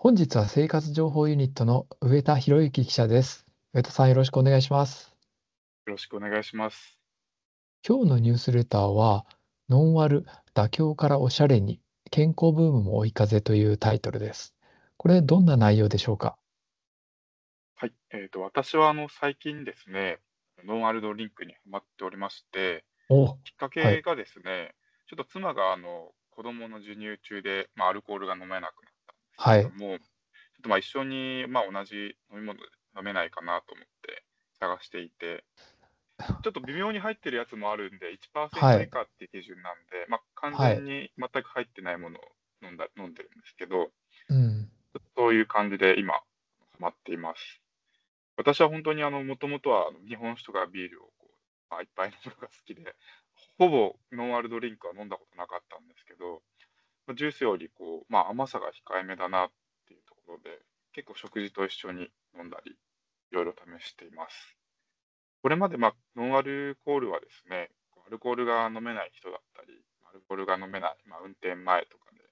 本日は生活情報ユニットの上田博之記者です。上田さんよろしくお願いします。よろしくお願いします。今日のニュースレターは、ノンアル妥協からおしゃれに健康ブームも追い風というタイトルです。これどんな内容でしょうか？はい。えっと、私はあの最近ですね、ノンアルドリンクにハマっておりまして、お、きっかはいけがですね、ちょっと妻があの子供の授乳中で、まあ、アルコールが飲めなくなはい。も、ちょっとまあ一緒に、まあ、同じ飲み物飲めないかなと思って探していて、ちょっと微妙に入ってるやつもあるんで、は1%い。以下っていう基準なんで、まあ、完はい。全に全く入ってないものを飲んだ飲んでるんですけど、うん、そういう感じで今、ハマっています。私は本当にあの、もともとは日本酒とかビールをこう、まあ、いっぱい飲むのが好きで、ほぼノンアルドリンクは飲んだことなかったんですけど、まあジュースよりこう、まあ、甘さが控えめだなっていうところで、結構食事と一緒に飲んだり、いろいろ試しています。これまで、まあ、ノンアルコールはですね、アルコールが飲めない人だったり、アルコールが飲めない、まあ、運転前とかで、っ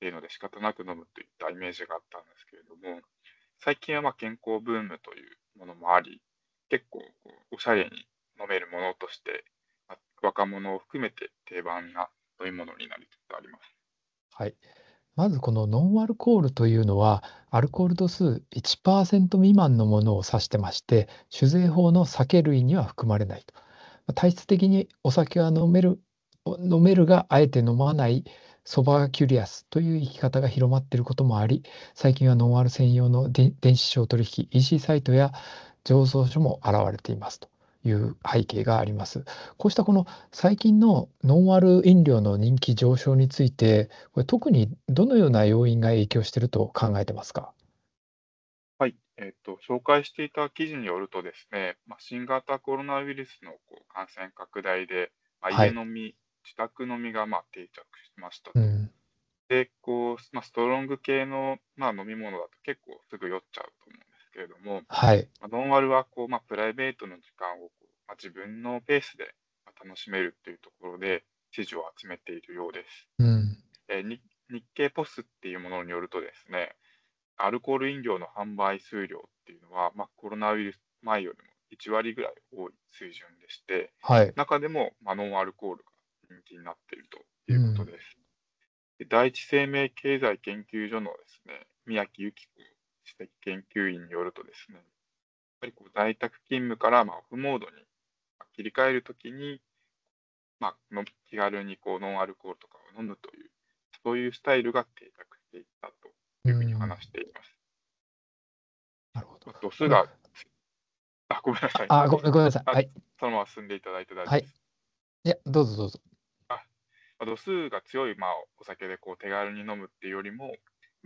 ていうので仕方なく飲むといったイメージがあったんですけれども、最近はまあ健康ブームというものもあり、結構こうおしゃれに飲めるものとして、若者を含めて定番な飲み物になりつつあります。はい。まずこのノンアルコールというのは、アルコール度数1%未満のものを指してまして、酒税法の酒類には含まれないと。ま体質的にお酒は飲める、飲めるがあえて飲まないソバーキュリアスという生き方が広まっていることもあり、最近はノンアル専用の電子商取引 EC サイトや醸造所も現れていますという背景があります。こうしたこの最近のノンアル飲料の人気上昇について、これ特にどのような要因が影響していると考えてますか？はい、えっと、紹介していた記事によるとですね、まあ、新型コロナウイルスのこう感染拡大で、まあ、はい家飲み、自宅飲みがまあ定着しましたと。うん。で、こう、まあ、ストロング系の、まあ、飲み物だと結構すぐ酔っちゃうと思うんですけれども、はい。まあ、ノンアルはこう、まあ、プライベートの時間を自分のペースでまあ楽しめるっていうところで支持を集めているようです。うん。えー日日経ポスっていうものによるとですね、アルコール飲料の販売数量っていうのは、まあ、コロナウイルス前よりも1割ぐらい多い水準でして、はい。中でも、まあ、ノンアルコールが人気になっているということです。で第一生命経済研究所のですね、宮城由紀子知的研究員によるとですね、やっぱりこう在宅勤務からまあオフモードにまあ切り替えるときに、まあ、の気軽にこうノンアルコールとかを飲むという、そういうスタイルが定着していったというふうにうん話しています。なるほど。まあ度数が、あ、ごめんなさい。あ、ごごめんなさい。あはい。そのまま進んでいただいて大丈夫はいです。いや、どうぞどうぞ。まあ度数が強い、まあ、お酒でこう手軽に飲むっていうよりも、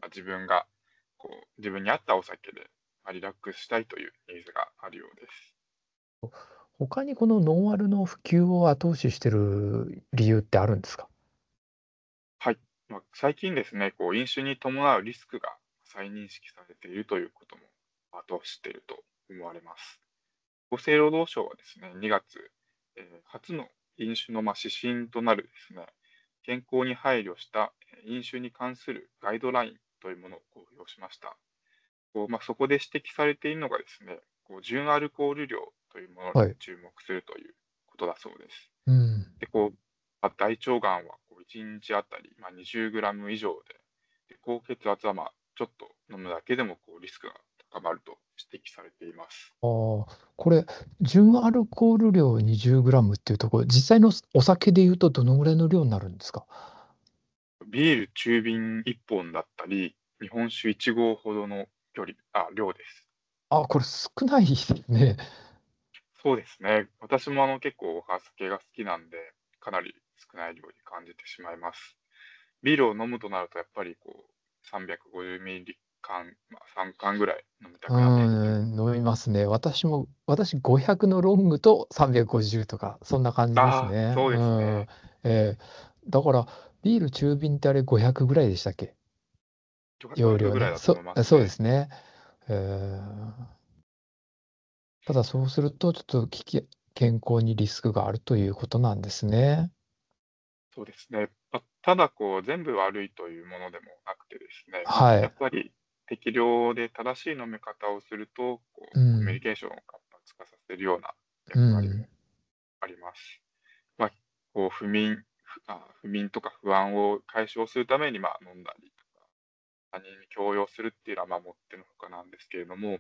まあ、自分がこう自分に合ったお酒で、まあ、リラックスしたいというニーズがあるようです。他にこのノンアルの普及を後押ししてる理由ってあるんですか？はい。まあ、最近ですね、こう飲酒に伴うリスクが再認識されているということも後押ししていると思われます。厚生労働省はですね、2月、えー初の飲酒のまあ指針となるですね、健康に配慮したえー飲酒に関するガイドラインというものを公表しました。こうまあ、そこで指摘されているのがですね、こう純アルコール量というものはいに注目するということだそうです。うん。で、こう、まあ大腸がんはこう1日あたり、まあ、20グラム以上で、で高血圧はまあちょっと飲むだけでもこうリスクが高まると指摘されています。ああ、これ、純アルコール量 20g っていうところ、実際のお酒でいうとどのぐらいの量になるんですか？ビール中瓶1本だったり、日本酒1合ほどの距離、あ、量です。あ、これ少ないですね。そうですね。私もあの結構お酒が好きなんで、かなり少ない量に感じてしまいます。ビールを飲むとなると、やっぱりこう、350ミリ缶、まあ、3缶ぐらい飲みたくうなっん、飲みますね。私も、私500のロングと350とか、そんな感じですああ、ね。そうですうん。ね。ええだから、ビール中瓶ってあれ500ぐらいでしたっけ？容500量ね。ぐらいだとそ、思いますそうでね。すね。えーただそうすると、ちょっと危険健康にリスクがあるということなんですね。そうですね。まただ、こう、全部悪いというものでもなくてですね、はい。やっぱり適量で正しい飲み方をすると、こうコうんミュニケーションを活発化させるようなう役割もん。あります。まあ、こう不眠ふあ不眠とか不安を解消するために、まあ、飲んだりとか、他人に強要するっていうのは、まあ、もってのほかなんですけれども、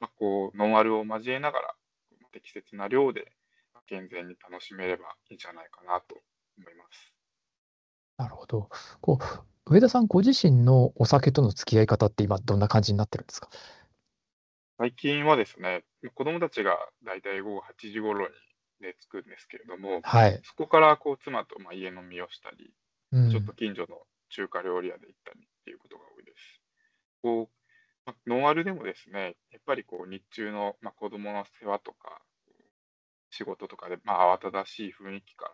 まあ、こうノンアルを交えながら、適切な量で健全に楽しめればいいんじゃないかなと思います。なるほど。こう、上田さんご自身のお酒との付き合い方って今どんな感じになってるんですか？最近はですね、子供たちがだいたい午後8時頃に寝つくんですけれども、はい。そこからこう妻とまあ家飲みをしたり、うちょっとん。近所の中華料理屋で行ったりっていうことが多いです。こう、ま、ノンアルでもですね、やっぱりこう日中の、ま、子供の世話とか、仕事とかで、まあ、慌ただしい雰囲気から、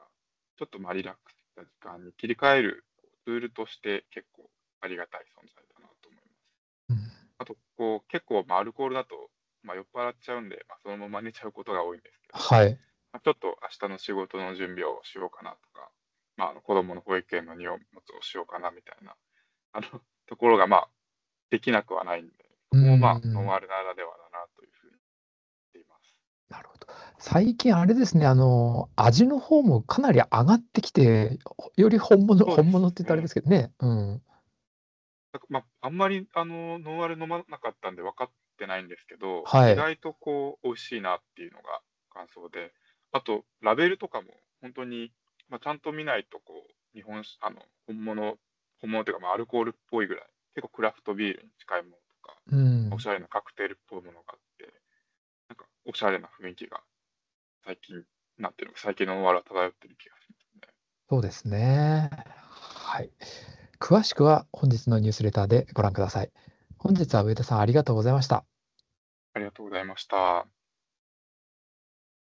ちょっと、ま、リラックスした時間に切り替えるツールとして結構ありがたい存在だなと思います。うん。あと、こう、結構、ま、アルコールだと、ま、酔っ払っちゃうんで、ま、そのまま寝ちゃうことが多いんですけど、はい。ま、ちょっと明日の仕事の準備をしようかなとか、まあ、あの、子供の保育園の荷物をしようかなみたいな、あの、ところが、まあ、できなくはないんで、そこも、まあ、ノンアルならではだなというふうにています。なるほど。最近あれですね、あの、味の方もかなり上がってきて、より本物そうです本物って言うとあれね。ですけどね。うん。ま、あんまり、あの、ノンアル飲まなかったんで分かってないんですけど、はい。意外とこう美味しいなっていうのが感想で、あとラベルとかもほんとに、ま、ちゃんと見ないとこう、日本酒あの、本物本物というか、ま、アルコールっぽいぐらい、結構クラフトビールに近いものとか、うおん。しゃれなカクテルっぽいものがあって、なんかおしゃれな雰囲気が最近、なんていうの、最近のノンアルは漂ってる気がしますね。そうですね。はい。詳しくは本日のニュースレターでご覧ください。本日は上田さんありがとうございました。ありがとうございました。